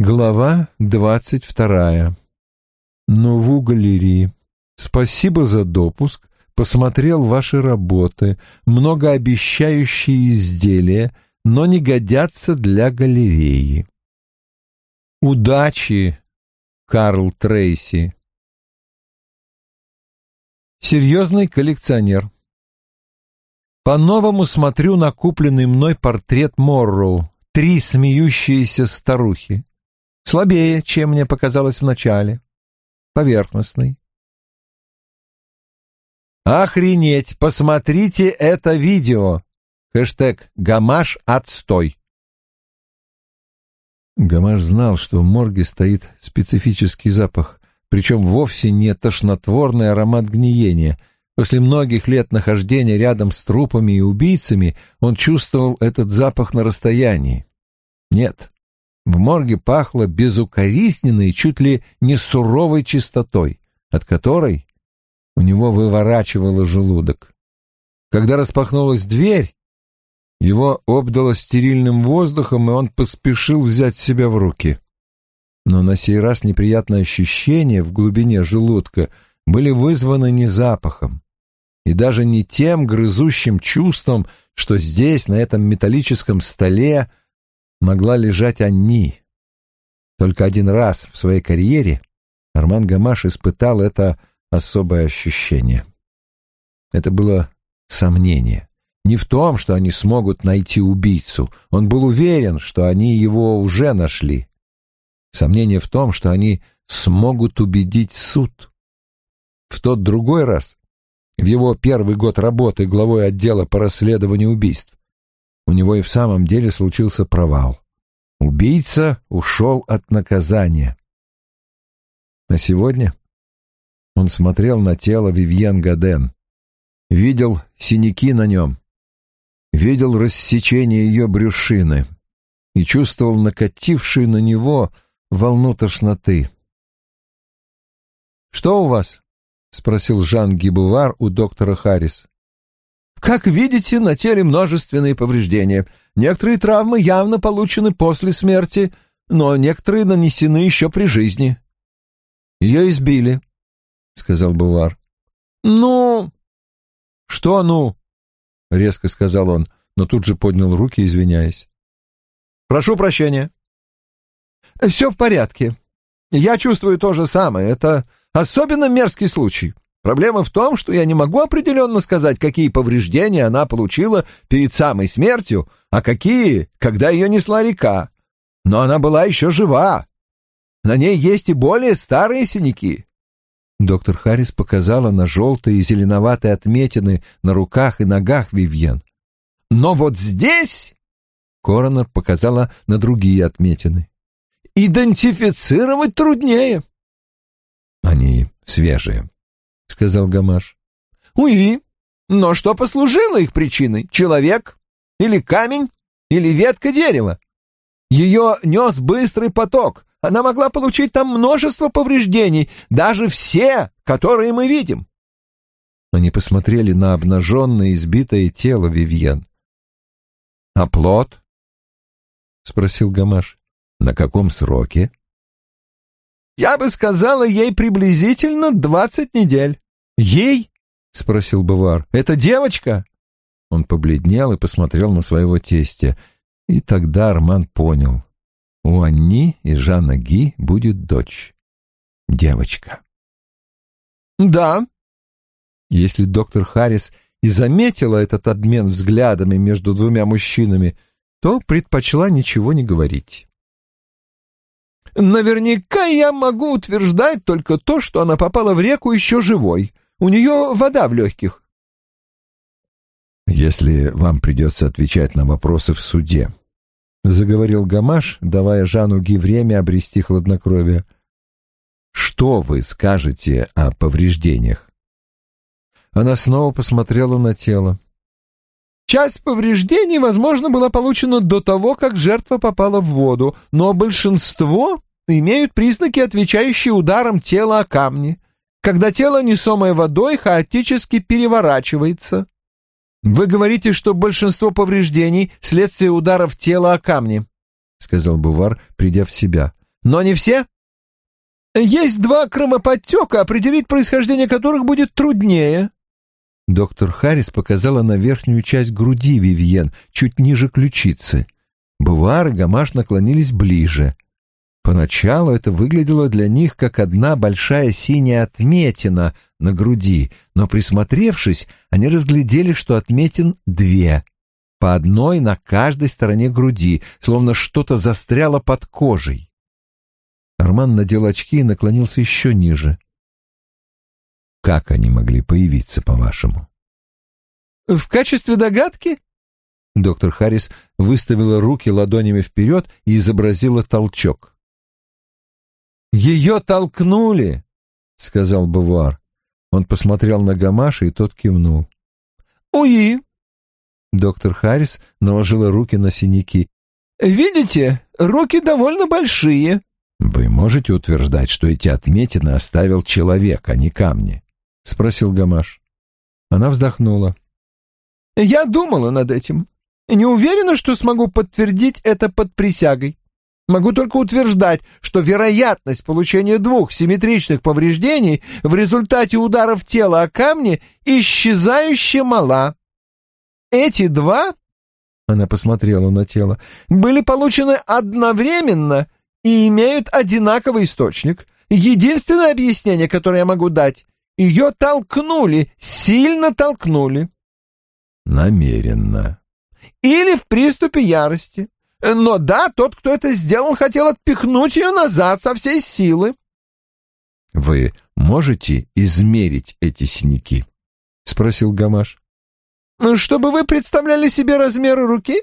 Глава двадцать вторая. Нову галереи. Спасибо за допуск. Посмотрел ваши работы. Многообещающие изделия, но не годятся для галереи. Удачи, Карл Трейси. Серьезный коллекционер. По-новому смотрю на купленный мной портрет Морроу. Три смеющиеся старухи. Слабее, чем мне показалось вначале. Поверхностный. Охренеть! Посмотрите это видео! Хэштег «Гамаш отстой». Гамаш знал, что в морге стоит специфический запах, причем вовсе не тошнотворный аромат гниения. После многих лет нахождения рядом с трупами и убийцами он чувствовал этот запах на расстоянии. Нет, в морге пахло безукоризненной, чуть ли не суровой чистотой, от которой у него выворачивало желудок. Когда распахнулась дверь, его обдало стерильным воздухом, и он поспешил взять себя в руки. Но на сей раз неприятные ощущения в глубине желудка были вызваны не запахом, и даже не тем грызущим чувством, что здесь, на этом металлическом столе, могла лежать Анни. Только один раз в своей карьере Арман Гамаш испытал это особое ощущение. Это было сомнение. Не в том, что они смогут найти убийцу. Он был уверен, что они его уже нашли. Сомнение в том, что они смогут убедить суд. В тот другой раз, в его первый год работы главой отдела по расследованию убийств, у него и в самом деле случился провал. Убийца ушел от наказания. А сегодня он смотрел на тело Вивьен Гаден, видел синяки на нем, видел рассечение ее брюшины и чувствовал накатившую на него волну тошноты. «Что у вас?» — спросил Жан Гибувар у доктора Харрис. Как видите, на теле множественные повреждения. Некоторые травмы явно получены после смерти, но некоторые нанесены еще при жизни. Ее избили, — сказал Бувар. Ну... Что ну? — резко сказал он, но тут же поднял руки, извиняясь. Прошу прощения. Все в порядке. Я чувствую то же самое. Это особенно мерзкий случай. Проблема в том, что я не могу определенно сказать, какие повреждения она получила перед самой смертью, а какие, когда ее несла река. Но она была еще жива. На ней есть и более старые синяки. Доктор Харрис показала на желтые и зеленоватые отметины на руках и ногах Вивьен. Но вот здесь... Коронер показала на другие отметины. Идентифицировать труднее. Они свежие, — сказал Гамаш. «Уи, но что послужило их причиной? Человек? Или камень? Или ветка дерева? Ее нес быстрый поток. Она могла получить там множество повреждений, даже все, которые мы видим». Они посмотрели на обнаженное избитое тело Вивьен. «А плод?» — спросил Гамаш. «На каком сроке?» Я бы сказала ей приблизительно двадцать недель. Ей? спросил Бавар. Это девочка? Он побледнел и посмотрел на своего тестя. И тогда Арман понял. У Анни и Жанна Ги будет дочь. Девочка. Да. Если доктор Харрис и заметила этот обмен взглядами между двумя мужчинами, то предпочла ничего не говорить. Наверняка я могу утверждать только то, что она попала в реку еще живой. У нее вода в легких. Если вам придется отвечать на вопросы в суде, — заговорил Гамаш, давая Жану Ги время обрести хладнокровие, — что вы скажете о повреждениях? Она снова посмотрела на тело. Часть повреждений, возможно, была получена до того, как жертва попала в воду, но большинство имеют признаки, отвечающие ударом тела о камни, когда тело, несомое водой, хаотически переворачивается. Вы говорите, что большинство повреждений — следствие ударов тела о камни, — сказал Бувар, придя в себя. но не все. Есть два кровоподтека, определить происхождение которых будет труднее. Доктор Харрис показала на верхнюю часть груди Вивьен, чуть ниже ключицы. Бувар и Гамаш наклонились ближе. Поначалу это выглядело для них как одна большая синяя отметина на груди, но присмотревшись, они разглядели, что отметин две, по одной на каждой стороне груди, словно что-то застряло под кожей. Арман надел очки и наклонился еще ниже. «Как они могли появиться, по-вашему?» «В качестве догадки?» Доктор Харрис выставила руки ладонями вперед и изобразила толчок. «Ее толкнули!» — сказал Бавуар. Он посмотрел на Гамаша, и тот кивнул. «Уи!» Доктор Харрис наложила руки на синяки. «Видите, руки довольно большие». «Вы можете утверждать, что эти отметины оставил человек, а не камни?» — спросил Гамаш. Она вздохнула. «Я думала над этим. Не уверена, что смогу подтвердить это под присягой. Могу только утверждать, что вероятность получения двух симметричных повреждений в результате ударов тела о камни исчезающе мала. Эти два, она посмотрела на тело, были получены одновременно и имеют одинаковый источник. Единственное объяснение, которое я могу дать, ее толкнули, сильно толкнули. Намеренно. Или в приступе ярости. Но да, тот, кто это сделал, хотел отпихнуть ее назад со всей силы. «Вы можете измерить эти синяки?» — спросил Гамаш. «Ну, «Чтобы вы представляли себе размеры руки?»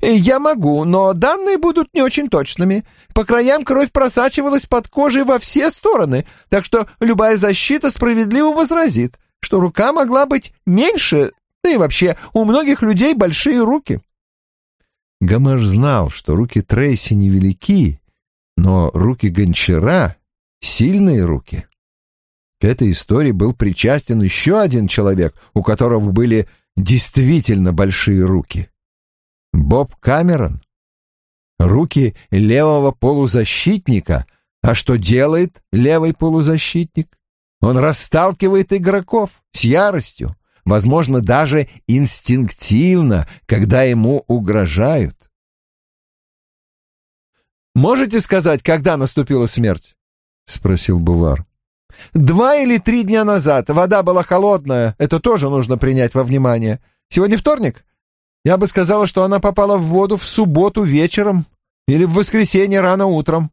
«Я могу, но данные будут не очень точными. По краям кровь просачивалась под кожей во все стороны, так что любая защита справедливо возразит, что рука могла быть меньше, да и вообще у многих людей большие руки». Гамаш знал, что руки Трейси невелики, но руки гончара — сильные руки. К этой истории был причастен еще один человек, у которого были действительно большие руки. Боб Камерон. Руки левого полузащитника. А что делает левый полузащитник? Он расталкивает игроков с яростью, возможно, даже инстинктивно, когда ему угрожают. «Можете сказать, когда наступила смерть?» — спросил Бувар. «Два или три дня назад. Вода была холодная. Это тоже нужно принять во внимание. Сегодня вторник? Я бы сказала, что она попала в воду в субботу вечером или в воскресенье рано утром».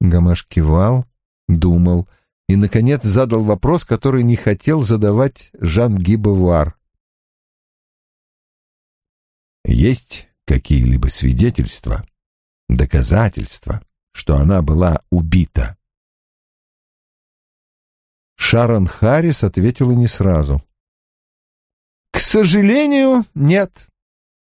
Гамаш кивал, думал — и, наконец, задал вопрос, который не хотел задавать Жан Гибовар. «Есть какие-либо свидетельства, доказательства, что она была убита?» Шарон Харрис ответила не сразу. «К сожалению, нет.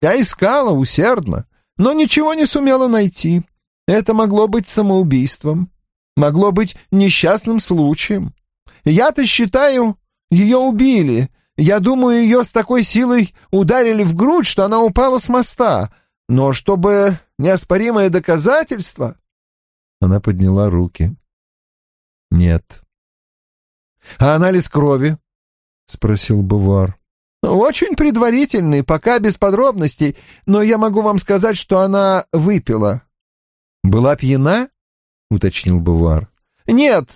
Я искала усердно, но ничего не сумела найти. Это могло быть самоубийством могло быть несчастным случаем. Я-то считаю, ее убили. Я думаю, ее с такой силой ударили в грудь, что она упала с моста. Но чтобы неоспоримое доказательство...» Она подняла руки. «Нет». «А анализ крови?» — спросил Бувар. «Очень предварительный, пока без подробностей, но я могу вам сказать, что она выпила». «Была пьяна?» — уточнил Бувар. «Нет,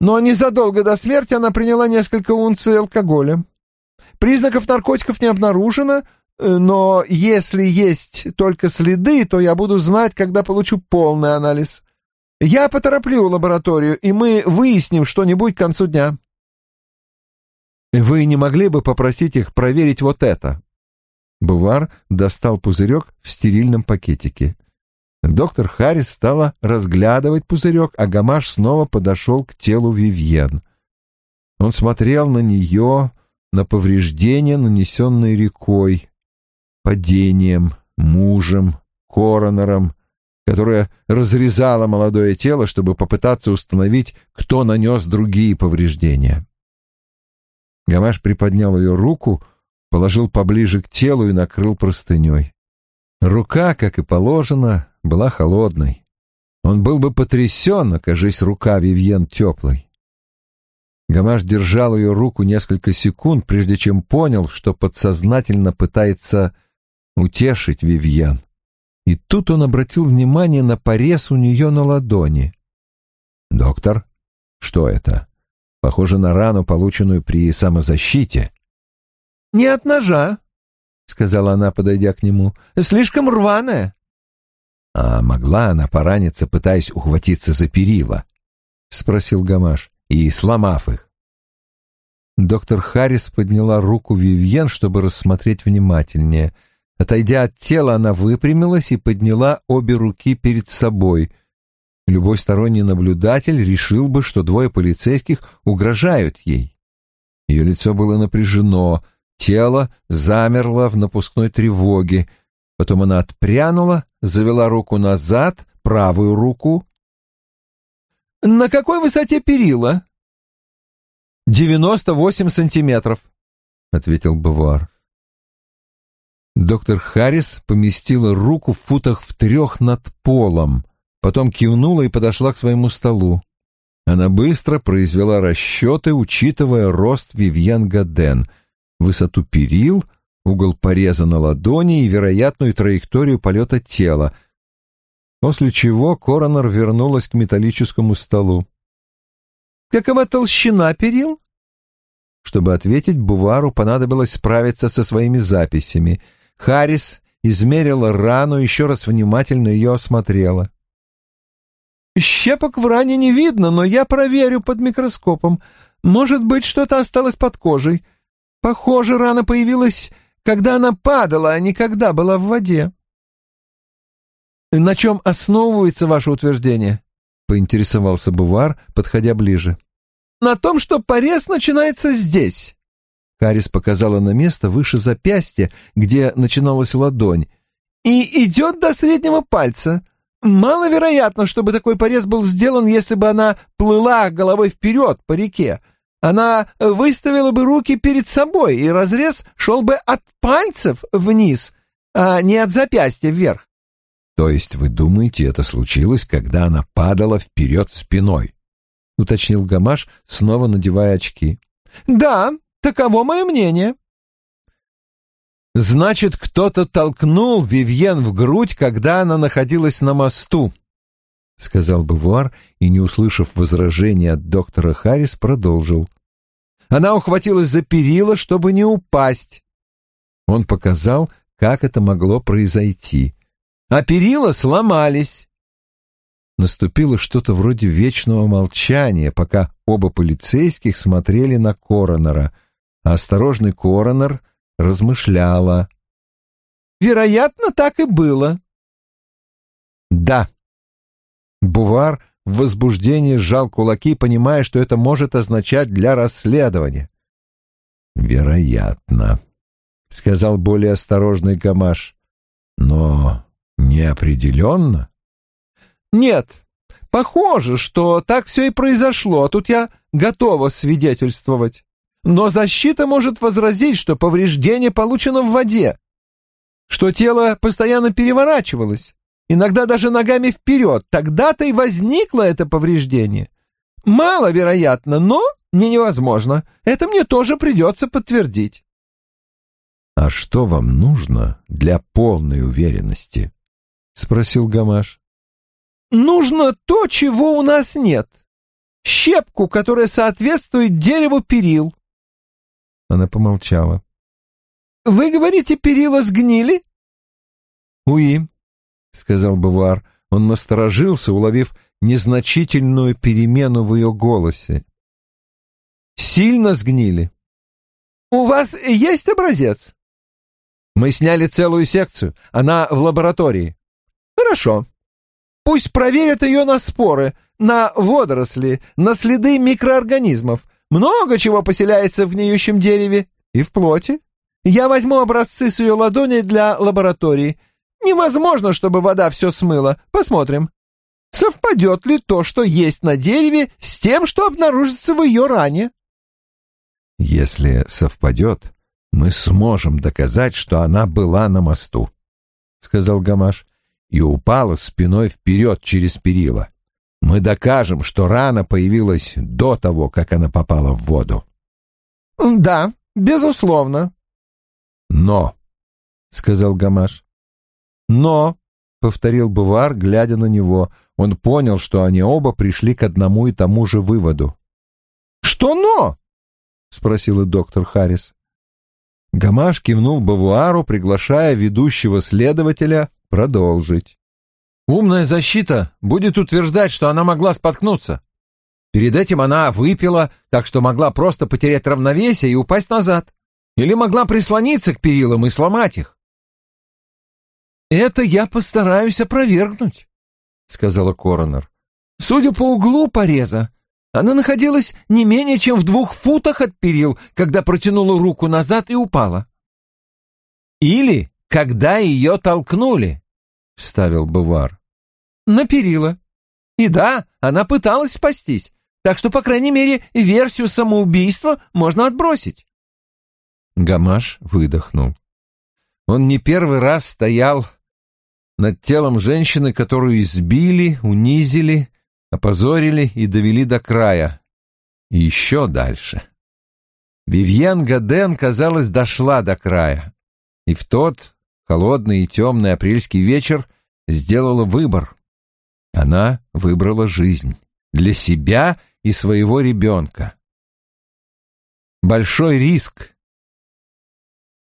но незадолго до смерти она приняла несколько унций алкоголя. Признаков наркотиков не обнаружено, э, но если есть только следы, то я буду знать, когда получу полный анализ. Я потороплю лабораторию, и мы выясним что-нибудь к концу дня». «Вы не могли бы попросить их проверить вот это?» Бувар достал пузырек в стерильном пакетике. Доктор Харрис стала разглядывать пузырек, а Гамаш снова подошел к телу Вивьен. Он смотрел на нее, на повреждения, нанесенные рекой, падением, мужем, коронером, которая разрезала молодое тело, чтобы попытаться установить, кто нанес другие повреждения. Гамаш приподнял ее руку, положил поближе к телу и накрыл простыней. Рука, как и положено, была холодной. Он был бы потрясен, окажись рука Вивьен теплой. Гамаш держал ее руку несколько секунд, прежде чем понял, что подсознательно пытается утешить Вивьен. И тут он обратил внимание на порез у нее на ладони. «Доктор, что это? Похоже на рану, полученную при самозащите». «Не от ножа», — сказала она, подойдя к нему. «Слишком рваная». «А могла она пораниться, пытаясь ухватиться за перила?» — спросил Гамаш. «И сломав их». Доктор Харрис подняла руку Вивьен, чтобы рассмотреть внимательнее — Отойдя от тела, она выпрямилась и подняла обе руки перед собой. Любой сторонний наблюдатель решил бы, что двое полицейских угрожают ей. Ее лицо было напряжено, тело замерло в напускной тревоге. Потом она отпрянула, завела руку назад, правую руку. «На какой высоте перила?» «Девяносто восемь сантиметров», — ответил Бавуар. Доктор Харрис поместила руку в футах в трех над полом, потом кивнула и подошла к своему столу. Она быстро произвела расчеты, учитывая рост Вивьен Гаден, высоту перил, угол пореза на ладони и вероятную траекторию полета тела, после чего коронер вернулась к металлическому столу. «Какова толщина перил?» Чтобы ответить, Бувару понадобилось справиться со своими записями — Харрис измерила рану, еще раз внимательно ее осмотрела. «Щепок в ране не видно, но я проверю под микроскопом. Может быть, что-то осталось под кожей. Похоже, рана появилась, когда она падала, а не когда была в воде». «На чем основывается ваше утверждение?» — поинтересовался Бувар, подходя ближе. «На том, что порез начинается здесь». Харрис показала на место выше запястья, где начиналась ладонь. «И идет до среднего пальца. Маловероятно, чтобы такой порез был сделан, если бы она плыла головой вперед по реке. Она выставила бы руки перед собой, и разрез шел бы от пальцев вниз, а не от запястья вверх. То есть вы думаете, это случилось, когда она падала вперед спиной? Уточнил Гамаш, снова надевая очки. Да, Таково мое мнение. Значит, кто-то толкнул Вивьен в грудь, когда она находилась на мосту, — сказал Бавуар и, не услышав возражения от доктора Харрис, продолжил. Она ухватилась за перила, чтобы не упасть. Он показал, как это могло произойти. А перила сломались. Наступило что-то вроде вечного молчания, пока оба полицейских смотрели на коронера — осторожный коронер размышляла. «Вероятно, так и было». «Да». Бувар в возбуждении сжал кулаки, понимая, что это может означать для расследования. «Вероятно», — сказал более осторожный Гамаш. «Но неопределенно?» «Нет, похоже, что так все и произошло, а тут я готова свидетельствовать». Но защита может возразить, что повреждение получено в воде, что тело постоянно переворачивалось, иногда даже ногами вперед. Тогда-то и возникло это повреждение. Маловероятно, но не невозможно. Это мне тоже придется подтвердить. — А что вам нужно для полной уверенности? — спросил Гамаш. — Нужно то, чего у нас нет. Щепку, которая соответствует дереву перил. Она помолчала. «Вы говорите, перила сгнили?» «Уи», — сказал Бавуар. Он насторожился, уловив незначительную перемену в ее голосе. «Сильно сгнили». «У вас есть образец?» «Мы сняли целую секцию. Она в лаборатории». «Хорошо. Пусть проверят ее на споры, на водоросли, на следы микроорганизмов, много чего поселяется в гниющем дереве и в плоти. Я возьму образцы с ее ладони для лаборатории. Невозможно, чтобы вода все смыла. Посмотрим. Совпадет ли то, что есть на дереве, с тем, что обнаружится в ее ране? Если совпадет, мы сможем доказать, что она была на мосту, — сказал Гамаш. и упала спиной вперед через перила. Мы докажем, что рана появилась до того, как она попала в воду. Да, безусловно. Но, — сказал Гамаш. Но, — повторил Бувар, глядя на него, он понял, что они оба пришли к одному и тому же выводу. Что но? — спросил доктор Харрис. Гамаш кивнул Бавуару, приглашая ведущего следователя продолжить. Умная защита будет утверждать, что она могла споткнуться. Перед этим она выпила, так что могла просто потерять равновесие и упасть назад. Или могла прислониться к перилам и сломать их. «Это я постараюсь опровергнуть», — сказала коронер. «Судя по углу пореза, она находилась не менее чем в двух футах от перил, когда протянула руку назад и упала». «Или когда ее толкнули», — вставил Бувар. «На перила. И да, она пыталась спастись, так что, по крайней мере, версию самоубийства можно отбросить». Гамаш выдохнул. Он не первый раз стоял над телом женщины, которую избили, унизили, опозорили и довели до края. И еще дальше. Вивьен Гаден, казалось, дошла до края. И в тот холодный и темный апрельский вечер сделала выбор. Она выбрала жизнь для себя и своего ребенка. Большой риск,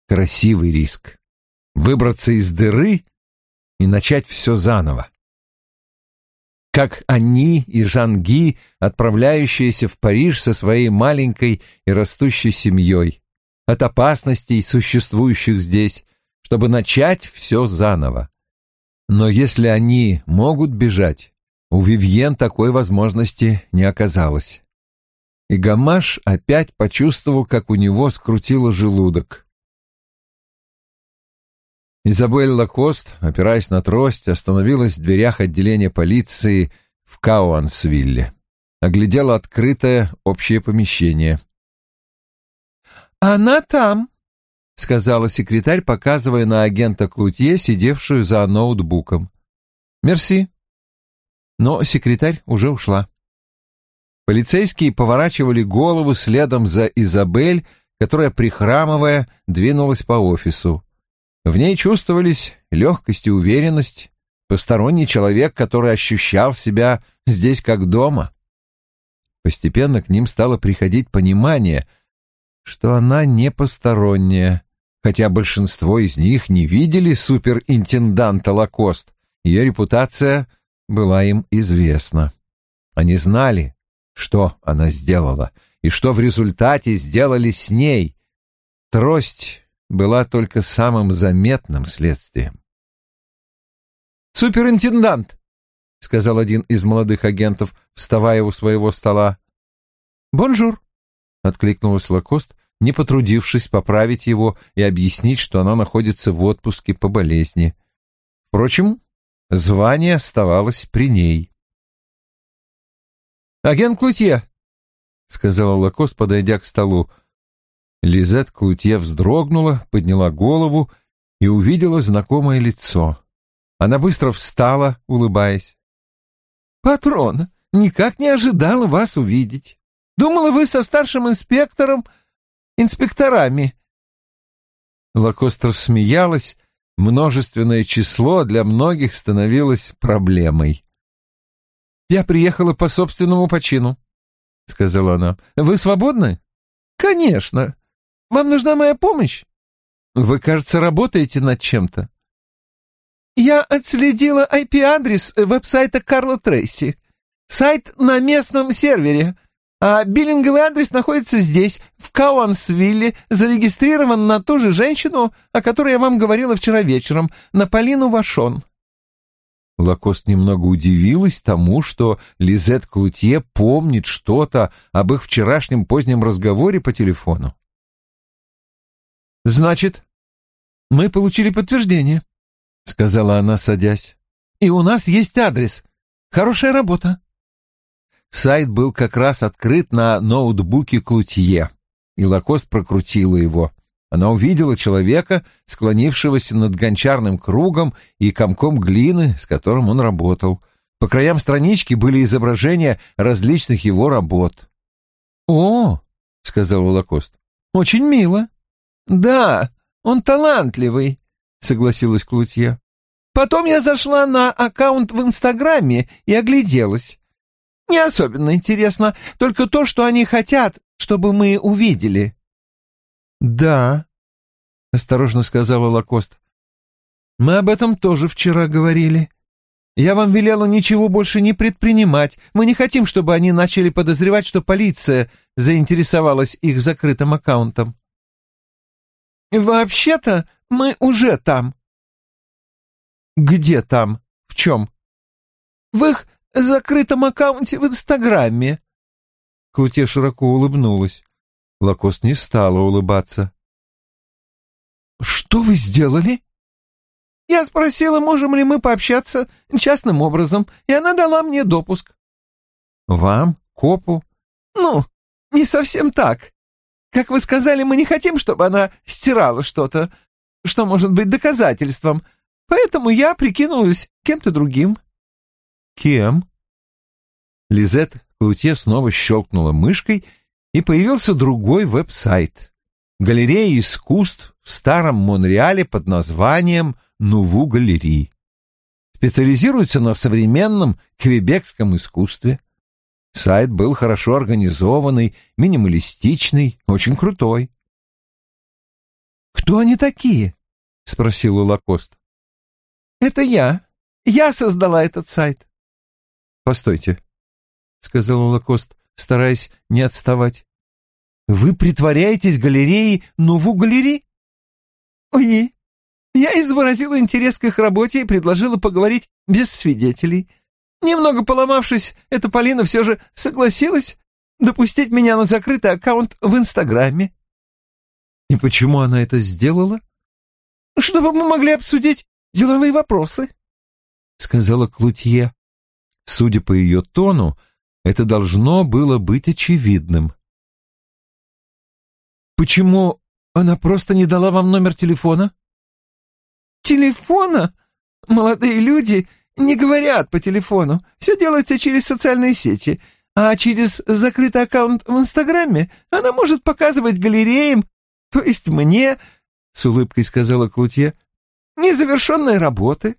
красивый риск. Выбраться из дыры и начать все заново. Как они и Жанги, отправляющиеся в Париж со своей маленькой и растущей семьей, от опасностей, существующих здесь, чтобы начать все заново. Но если они могут бежать, у Вивьен такой возможности не оказалось. И Гамаш опять почувствовал, как у него скрутило желудок. Изабель Лакост, опираясь на трость, остановилась в дверях отделения полиции в Кауансвилле. Оглядела открытое общее помещение. «Она там», — сказала секретарь, показывая на агента Клутье, сидевшую за ноутбуком. «Мерси». Но секретарь уже ушла. Полицейские поворачивали голову следом за Изабель, которая, прихрамывая, двинулась по офису. В ней чувствовались легкость и уверенность, посторонний человек, который ощущал себя здесь как дома. Постепенно к ним стало приходить понимание, что она не посторонняя, хотя большинство из них не видели суперинтенданта Лакост, ее репутация была им известна. Они знали, что она сделала, и что в результате сделали с ней. Трость была только самым заметным следствием. «Суперинтендант!» — сказал один из молодых агентов, вставая у своего стола. «Бонжур!» — откликнулась Лакост, не потрудившись поправить его и объяснить, что она находится в отпуске по болезни. Впрочем, звание оставалось при ней. «Агент Клутье!» — сказала Лакост, подойдя к столу. Лизет Клутье вздрогнула, подняла голову и увидела знакомое лицо. Она быстро встала, улыбаясь. «Патрон, никак не ожидала вас увидеть. Думала, вы со старшим инспектором, инспекторами». Лакостер смеялась, множественное число для многих становилось проблемой. «Я приехала по собственному почину», — сказала она. «Вы свободны?» «Конечно. Вам нужна моя помощь? Вы, кажется, работаете над чем-то. Я отследила IP-адрес веб-сайта Карла Трейси. Сайт на местном сервере, а биллинговый адрес находится здесь, в Кауансвилле, зарегистрирован на ту же женщину, о которой я вам говорила вчера вечером, на Полину Вашон. Лакост немного удивилась тому, что Лизет Клутье помнит что-то об их вчерашнем позднем разговоре по телефону. «Значит, мы получили подтверждение», — сказала она, садясь. «И у нас есть адрес. Хорошая работа». Сайт был как раз открыт на ноутбуке Клутье, и Лакост прокрутила его. Она увидела человека, склонившегося над гончарным кругом и комком глины, с которым он работал. По краям странички были изображения различных его работ. «О!» — сказал Лакост. «Очень мило». «Да, он талантливый», — согласилась Клутье. «Потом я зашла на аккаунт в Инстаграме и огляделась. Не особенно интересно, только то, что они хотят, чтобы мы увидели». «Да», — осторожно сказала Лакост. «Мы об этом тоже вчера говорили. Я вам велела ничего больше не предпринимать. Мы не хотим, чтобы они начали подозревать, что полиция заинтересовалась их закрытым аккаунтом». «Вообще-то мы уже там». «Где там? В чем?» «В их закрытом аккаунте в Инстаграме». Клуте широко улыбнулась. Лакост не стала улыбаться. «Что вы сделали?» «Я спросила, можем ли мы пообщаться частным образом, и она дала мне допуск». «Вам? Копу?» «Ну, не совсем так. Как вы сказали, мы не хотим, чтобы она стирала что-то, что может быть доказательством, поэтому я прикинулась кем-то другим». «Кем?» Лизет Клутье снова щелкнула мышкой, и появился другой веб-сайт. Галерея искусств в старом Монреале под названием «Нуву Галерии». Специализируется на современном квебекском искусстве. Сайт был хорошо организованный, минималистичный, очень крутой. «Кто они такие?» — спросил Лакост. «Это я. Я создала этот сайт». «Постойте», — сказал Лакост, стараясь не отставать. «Вы притворяетесь галереей Нову галерей?» «Ой, я изобразила интерес к их работе и предложила поговорить без свидетелей. Немного поломавшись, эта Полина все же согласилась допустить меня на закрытый аккаунт в Инстаграме». «И почему она это сделала?» «Чтобы мы могли обсудить деловые вопросы», — сказала Клутье. Судя по ее тону, это должно было быть очевидным. «Почему она просто не дала вам номер телефона?» «Телефона? Молодые люди не говорят по телефону. Все делается через социальные сети. А через закрытый аккаунт в Инстаграме она может показывать галереям, то есть мне, — с улыбкой сказала Клутье, — незавершенные работы.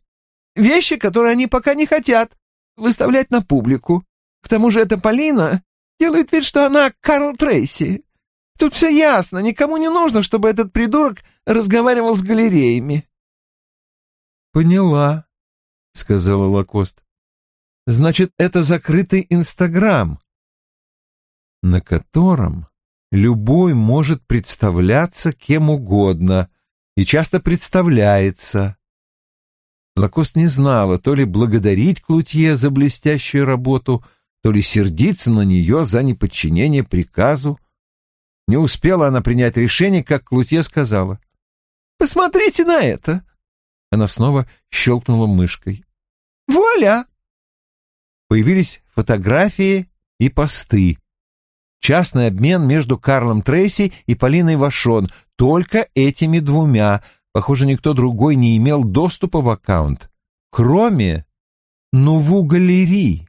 Вещи, которые они пока не хотят выставлять на публику. К тому же эта Полина делает вид, что она Карл Трейси. Тут все ясно, никому не нужно, чтобы этот придурок разговаривал с галереями. «Поняла», — сказала Лакост. «Значит, это закрытый Инстаграм, на котором любой может представляться кем угодно и часто представляется. Лакост не знала, то ли благодарить Клутье за блестящую работу — то ли сердиться на нее за неподчинение приказу. Не успела она принять решение, как Клутье сказала. «Посмотрите на это!» Она снова щелкнула мышкой. «Вуаля!» Появились фотографии и посты. Частный обмен между Карлом Трейси и Полиной Вашон, только этими двумя. Похоже, никто другой не имел доступа в аккаунт, кроме Нуву Галерии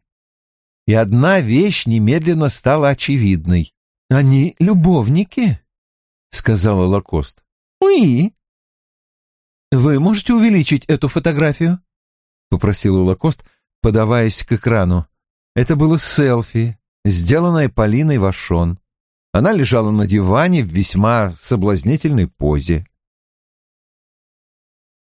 и одна вещь немедленно стала очевидной. «Они любовники», — сказала Лакост. «Уи». «Вы можете увеличить эту фотографию?» — попросила Лакост, подаваясь к экрану. Это было селфи, сделанное Полиной Вашон. Она лежала на диване в весьма соблазнительной позе.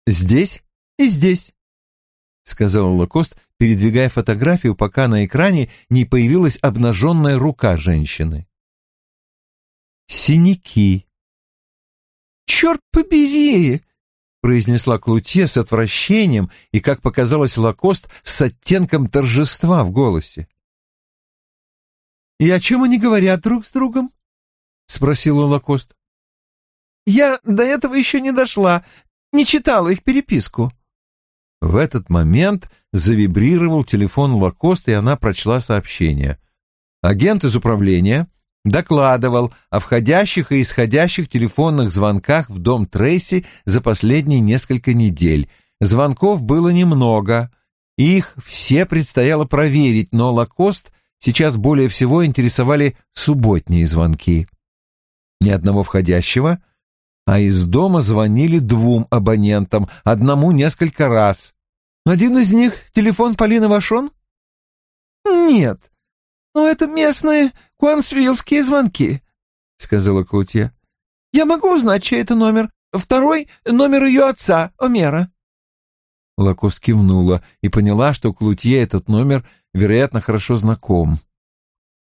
«Здесь и здесь», — сказала Лакост, передвигая фотографию, пока на экране не появилась обнаженная рука женщины. Синяки. «Черт побери!» — произнесла Клутье с отвращением и, как показалось Лакост, с оттенком торжества в голосе. «И о чем они говорят друг с другом?» — спросила Лакост. «Я до этого еще не дошла, не читала их переписку». В этот момент завибрировал телефон Лакост, и она прочла сообщение. Агент из управления докладывал о входящих и исходящих телефонных звонках в дом Трейси за последние несколько недель. Звонков было немного, их все предстояло проверить, но Лакост сейчас более всего интересовали субботние звонки. Ни одного входящего, а из дома звонили двум абонентам, одному несколько раз. Один из них — телефон Полины Вашон? Нет, но это местные куансвиллские звонки, — сказала Клутье. Я могу узнать, чей это номер. Второй — номер ее отца, Омера. Лакос кивнула и поняла, что Клутье этот номер, вероятно, хорошо знаком.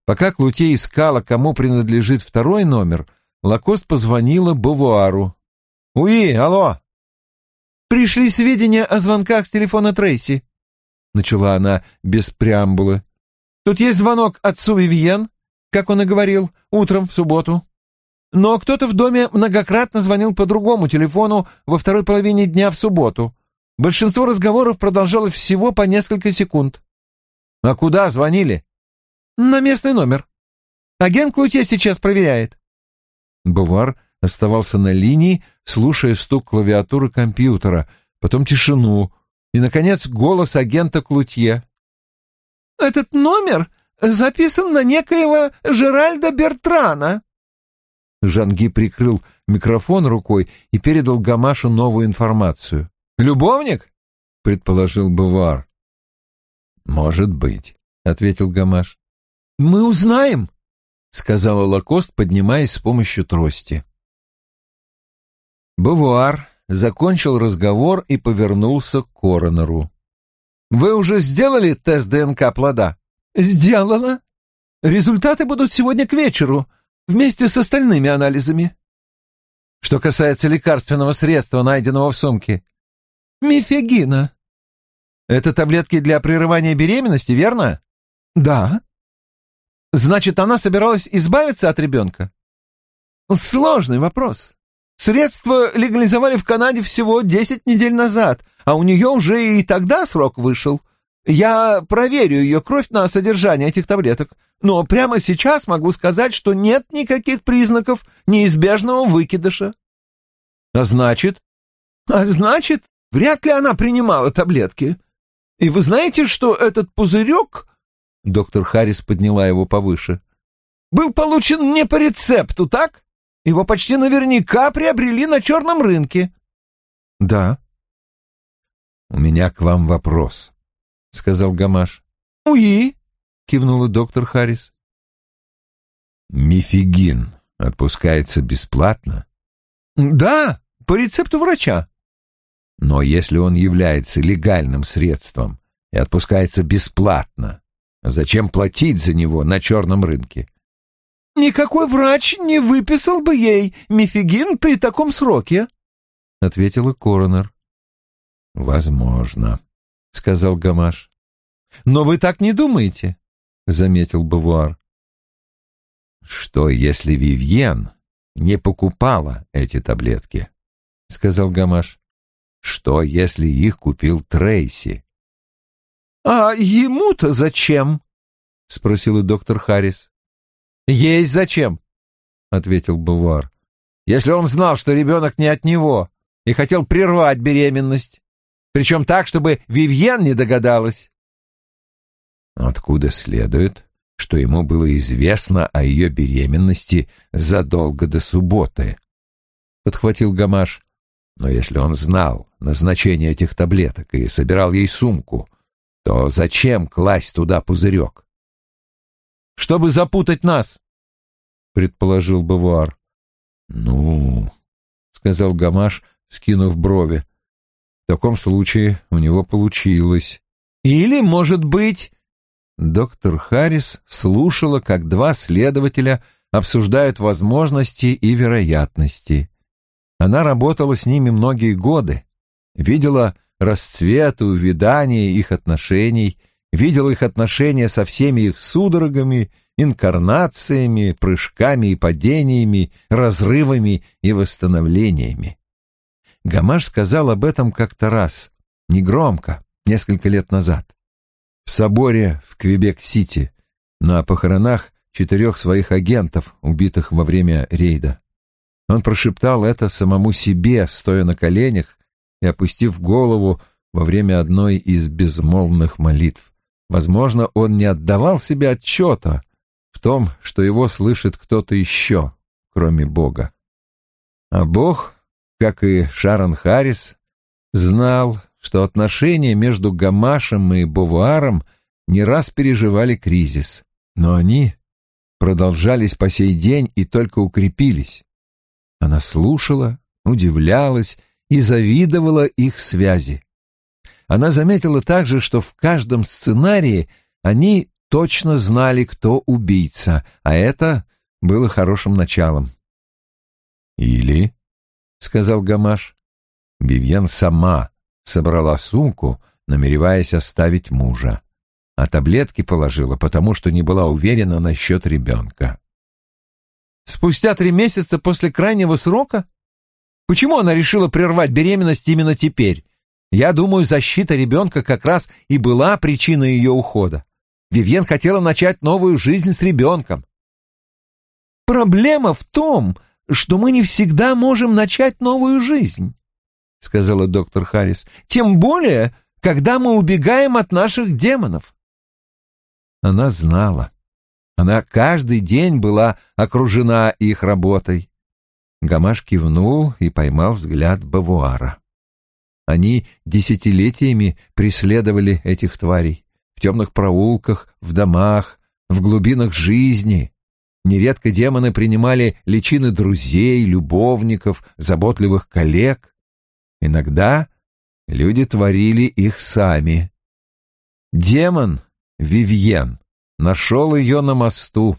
Пока Клутье искала, кому принадлежит второй номер, Лакост позвонила Бавуару. «Уи, алло!» «Пришли сведения о звонках с телефона Трейси», — начала она без преамбулы. «Тут есть звонок отцу Вивьен, как он и говорил, утром в субботу. Но кто-то в доме многократно звонил по другому телефону во второй половине дня в субботу. Большинство разговоров продолжалось всего по несколько секунд. «А куда звонили?» «На местный номер. Агент Клутье сейчас проверяет». Бувар оставался на линии, слушая стук клавиатуры компьютера, потом тишину и, наконец, голос агента Клутье. «Этот номер записан на некоего Жеральда Бертрана». Жанги прикрыл микрофон рукой и передал Гамашу новую информацию. «Любовник?» — предположил Бувар. «Может быть», — ответил Гамаш. «Мы узнаем», — сказала Лакост, поднимаясь с помощью трости. Бувар закончил разговор и повернулся к коронеру. «Вы уже сделали тест ДНК плода?» «Сделала. Результаты будут сегодня к вечеру, вместе с остальными анализами». «Что касается лекарственного средства, найденного в сумке?» Мифегина. Это таблетки для прерывания беременности, верно? Да. Значит, она собиралась избавиться от ребенка? Сложный вопрос. Средства легализовали в Канаде всего 10 недель назад, а у нее уже и тогда срок вышел. Я проверю ее кровь на содержание этих таблеток, но прямо сейчас могу сказать, что нет никаких признаков неизбежного выкидыша. А значит? А значит, Вряд ли она принимала таблетки. И вы знаете, что этот пузырек...» Доктор Харрис подняла его повыше. «Был получен не по рецепту, так? Его почти наверняка приобрели на черном рынке». «Да». «У меня к вам вопрос», — сказал Гамаш. «Уи», — кивнула доктор Харрис. «Мифигин отпускается бесплатно?» «Да, по рецепту врача». Но если он является легальным средством и отпускается бесплатно, зачем платить за него на черном рынке? «Никакой врач не выписал бы ей мифигин при таком сроке», — ответила коронер. «Возможно», — сказал Гамаш. «Но вы так не думаете», — заметил Бавуар. «Что, если Вивьен не покупала эти таблетки?» — сказал Гамаш. Что, если их купил Трейси? «А ему-то зачем?» — спросила доктор Харрис. «Есть зачем», — ответил Бувар. «Если он знал, что ребенок не от него, и хотел прервать беременность, причем так, чтобы Вивьен не догадалась». Откуда следует, что ему было известно о ее беременности задолго до субботы? Подхватил Гамаш. Но если он знал назначение этих таблеток и собирал ей сумку, то зачем класть туда пузырек? «Чтобы запутать нас», — предположил Бавуар. «Ну», — сказал Гамаш, скинув брови, — «в таком случае у него получилось». «Или, может быть...» Доктор Харрис слушала, как два следователя обсуждают возможности и вероятности. Она работала с ними многие годы, видела расцвет и увядание их отношений, видела их отношения со всеми их судорогами, инкарнациями, прыжками и падениями, разрывами и восстановлениями. Гамаш сказал об этом как-то раз, негромко, несколько лет назад. В соборе в Квебек-Сити, на похоронах четырех своих агентов, убитых во время рейда. Он прошептал это самому себе, стоя на коленях и опустив голову во время одной из безмолвных молитв. Возможно, он не отдавал себе отчета в том, что его слышит кто-то еще, кроме Бога. А Бог, как и Шарон Харрис, знал, что отношения между Гамашем и Бовуаром не раз переживали кризис, но они продолжались по сей день и только укрепились. Она слушала, удивлялась и завидовала их связи. Она заметила также, что в каждом сценарии они точно знали, кто убийца, а это было хорошим началом. «Или», — сказал Гамаш, — Вивьен сама собрала сумку, намереваясь оставить мужа, а таблетки положила, потому что не была уверена насчет ребенка. Спустя три месяца после крайнего срока? Почему она решила прервать беременность именно теперь? Я думаю, защита ребенка как раз и была причиной ее ухода. Вивьен хотела начать новую жизнь с ребенком. «Проблема в том, что мы не всегда можем начать новую жизнь», — сказала доктор Харрис. «Тем более, когда мы убегаем от наших демонов». Она знала. Она каждый день была окружена их работой. Гамаш кивнул и поймал взгляд Бавуара. Они десятилетиями преследовали этих тварей в темных проулках, в домах, в глубинах жизни. Нередко демоны принимали личины друзей, любовников, заботливых коллег. Иногда люди творили их сами. Демон, Вивьен, нашел ее на мосту.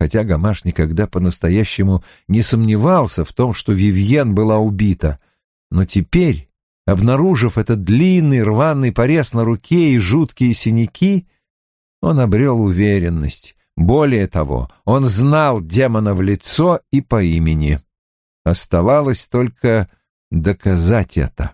Хотя Гамаш никогда по-настоящему не сомневался в том, что Вивьен была убита, но теперь, обнаружив этот длинный рваный порез на руке и жуткие синяки, он обрел уверенность. Более того, он знал демона в лицо и по имени. Оставалось только доказать это.